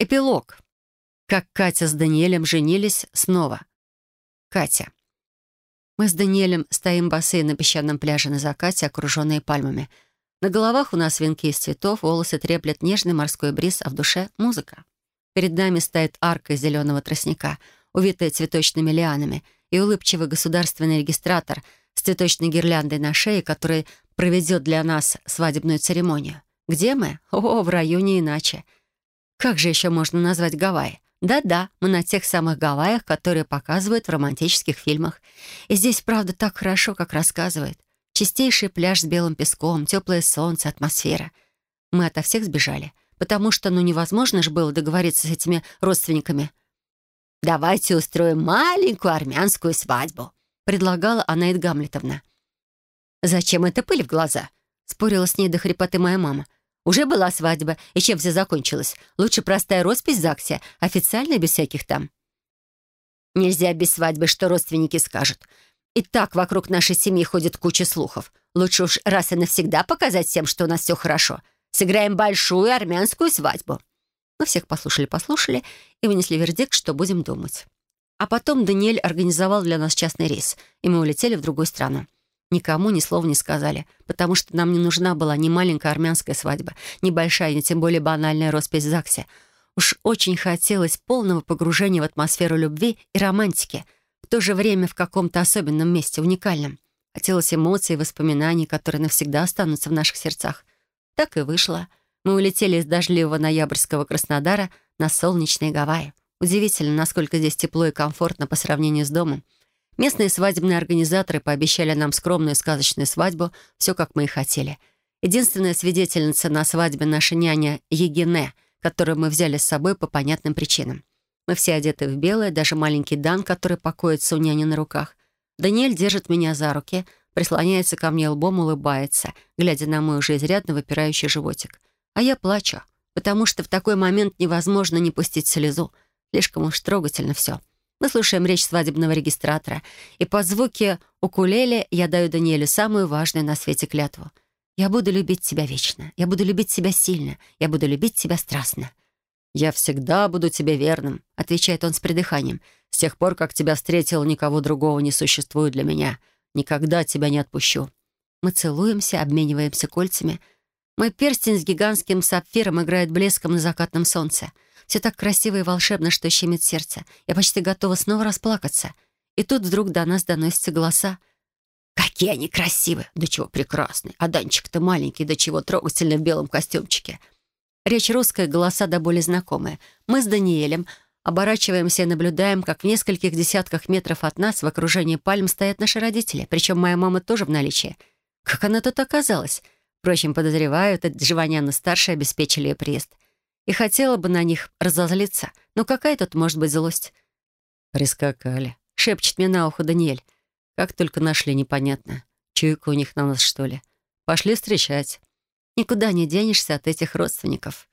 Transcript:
Эпилог. Как Катя с Даниэлем женились снова. Катя. Мы с Даниэлем стоим босые на песчаном пляже на закате, окруженные пальмами. На головах у нас венки из цветов, волосы треплет нежный морской бриз, а в душе — музыка. Перед нами стоит арка из зеленого тростника, увитая цветочными лианами, и улыбчивый государственный регистратор с цветочной гирляндой на шее, который проведет для нас свадебную церемонию. Где мы? О, в районе иначе — как же еще можно назвать Гавайи? Да-да, мы на тех самых Гавайях, которые показывают в романтических фильмах. И здесь, правда, так хорошо, как рассказывает. Чистейший пляж с белым песком, теплое солнце, атмосфера. Мы ото всех сбежали, потому что, ну, невозможно же было договориться с этими родственниками. «Давайте устроим маленькую армянскую свадьбу», предлагала Анаид Гамлетовна. «Зачем это пыль в глаза?» спорила с ней до хрипоты моя мама. Уже была свадьба, и чем все закончилось? Лучше простая роспись в ЗАГСе, официальная, без всяких там. Нельзя без свадьбы, что родственники скажут. И так вокруг нашей семьи ходит куча слухов. Лучше уж раз и навсегда показать всем, что у нас все хорошо. Сыграем большую армянскую свадьбу. Мы всех послушали-послушали и вынесли вердикт, что будем думать. А потом Даниэль организовал для нас частный рейс, и мы улетели в другую страну. Никому ни слова не сказали, потому что нам не нужна была ни маленькая армянская свадьба, ни большая, ни тем более банальная роспись в ЗАГСе. Уж очень хотелось полного погружения в атмосферу любви и романтики, в то же время в каком-то особенном месте, уникальном. Хотелось эмоций и воспоминаний, которые навсегда останутся в наших сердцах. Так и вышло. Мы улетели из дождливого ноябрьского Краснодара на солнечные Гавайи. Удивительно, насколько здесь тепло и комфортно по сравнению с домом. Местные свадебные организаторы пообещали нам скромную сказочную свадьбу, все как мы и хотели. Единственная свидетельница на свадьбе наша няня Егине, которую мы взяли с собой по понятным причинам. Мы все одеты в белое, даже маленький Дан, который покоится у няни на руках. Даниэль держит меня за руки, прислоняется ко мне лбом, улыбается, глядя на мой уже изрядно выпирающий животик. А я плачу, потому что в такой момент невозможно не пустить слезу. Слишком уж трогательно все. Мы слушаем речь свадебного регистратора, и по звуке укулеле я даю Даниэлю самую важную на свете клятву. «Я буду любить тебя вечно. Я буду любить тебя сильно. Я буду любить тебя страстно». «Я всегда буду тебе верным», — отвечает он с придыханием. «С тех пор, как тебя встретил, никого другого не существует для меня. Никогда тебя не отпущу». Мы целуемся, обмениваемся кольцами. Мой перстень с гигантским сапфиром играет блеском на закатном солнце — все так красиво и волшебно, что щемит сердце. Я почти готова снова расплакаться. И тут вдруг до нас доносятся голоса. «Какие они красивые! Да чего прекрасные! А Данчик-то маленький, да чего трогательно в белом костюмчике!» Речь русская, голоса до боли знакомые. Мы с Даниэлем оборачиваемся и наблюдаем, как в нескольких десятках метров от нас в окружении пальм стоят наши родители, причем моя мама тоже в наличии. Как она тут оказалась? Впрочем, подозреваю, Джованьяна-старшая обеспечили ее приезд и хотела бы на них разозлиться, но какая тут может быть злость? «Прискакали», — шепчет мне на ухо Даниэль. «Как только нашли, непонятно. Чуйка у них на нас, что ли? Пошли встречать. Никуда не денешься от этих родственников».